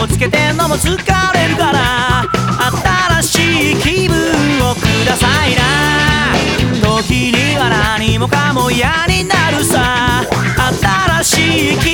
こつけてんのも疲れるから新しい気分をくださいな。時には何もかも嫌になるさ。新しい気分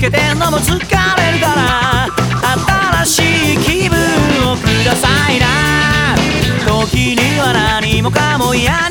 けてんのも疲れるから新しい気分をくださいな。時には何もかも嫌に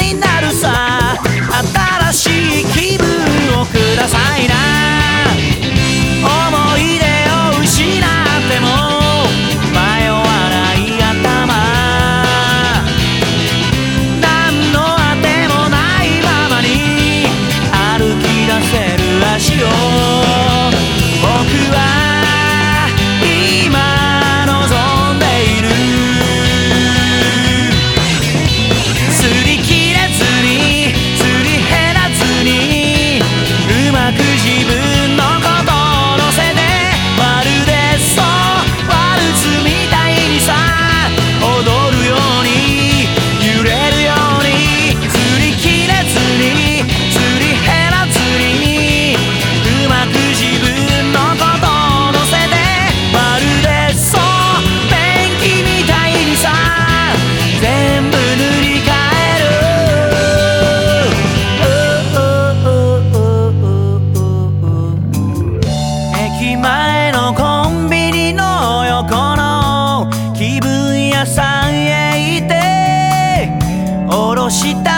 した